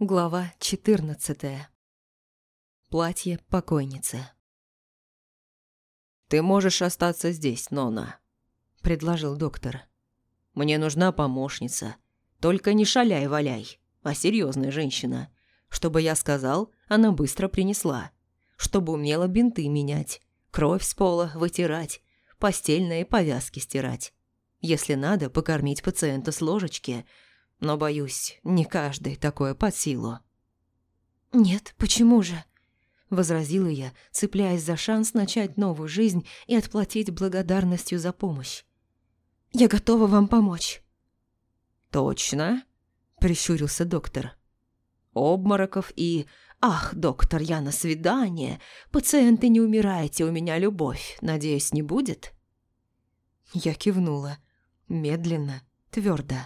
Глава 14. Платье покойницы. «Ты можешь остаться здесь, Нона», – предложил доктор. «Мне нужна помощница. Только не шаляй-валяй, а серьезная женщина. Чтобы я сказал, она быстро принесла. Чтобы умела бинты менять, кровь с пола вытирать, постельные повязки стирать. Если надо, покормить пациента с ложечки – но, боюсь, не каждый такое под силу». «Нет, почему же?» – возразила я, цепляясь за шанс начать новую жизнь и отплатить благодарностью за помощь. «Я готова вам помочь». «Точно?» – прищурился доктор. «Обмороков и... Ах, доктор, я на свидание. Пациенты, не умирайте, у меня любовь. Надеюсь, не будет?» Я кивнула. Медленно, твердо.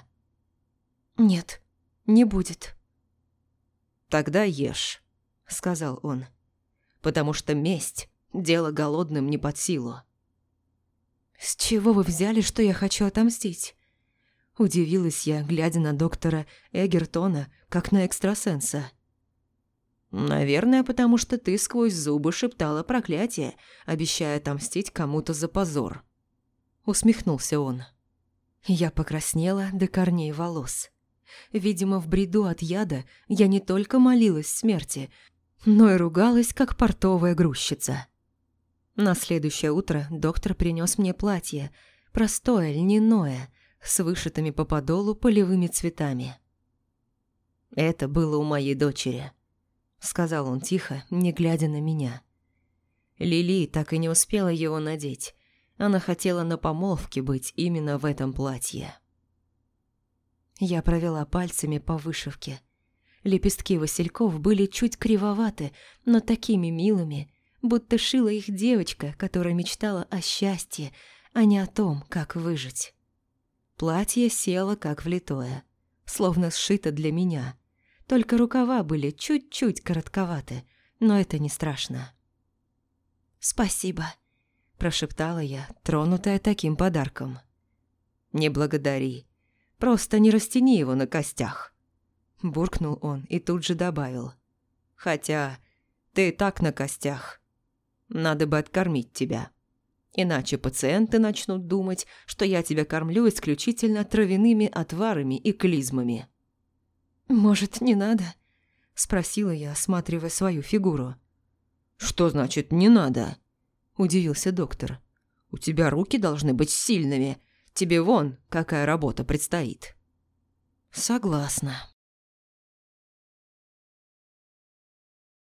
«Нет, не будет». «Тогда ешь», — сказал он. «Потому что месть — дело голодным не под силу». «С чего вы взяли, что я хочу отомстить?» Удивилась я, глядя на доктора Эгертона, как на экстрасенса. «Наверное, потому что ты сквозь зубы шептала проклятие, обещая отомстить кому-то за позор». Усмехнулся он. Я покраснела до корней волос. Видимо, в бреду от яда я не только молилась смерти, но и ругалась, как портовая грузчица. На следующее утро доктор принес мне платье, простое, льняное, с вышитыми по подолу полевыми цветами. «Это было у моей дочери», — сказал он тихо, не глядя на меня. Лили так и не успела его надеть. Она хотела на помолвке быть именно в этом платье. Я провела пальцами по вышивке. Лепестки васильков были чуть кривоваты, но такими милыми, будто шила их девочка, которая мечтала о счастье, а не о том, как выжить. Платье село как влитое, словно сшито для меня. Только рукава были чуть-чуть коротковаты, но это не страшно. «Спасибо», – прошептала я, тронутая таким подарком. «Не благодари», Просто не растяни его на костях. Буркнул он и тут же добавил. Хотя ты и так на костях. Надо бы откормить тебя. Иначе пациенты начнут думать, что я тебя кормлю исключительно травяными отварами и клизмами. «Может, не надо?» – спросила я, осматривая свою фигуру. «Что значит «не надо»?» – удивился доктор. «У тебя руки должны быть сильными, Тебе вон, какая работа предстоит». «Согласна».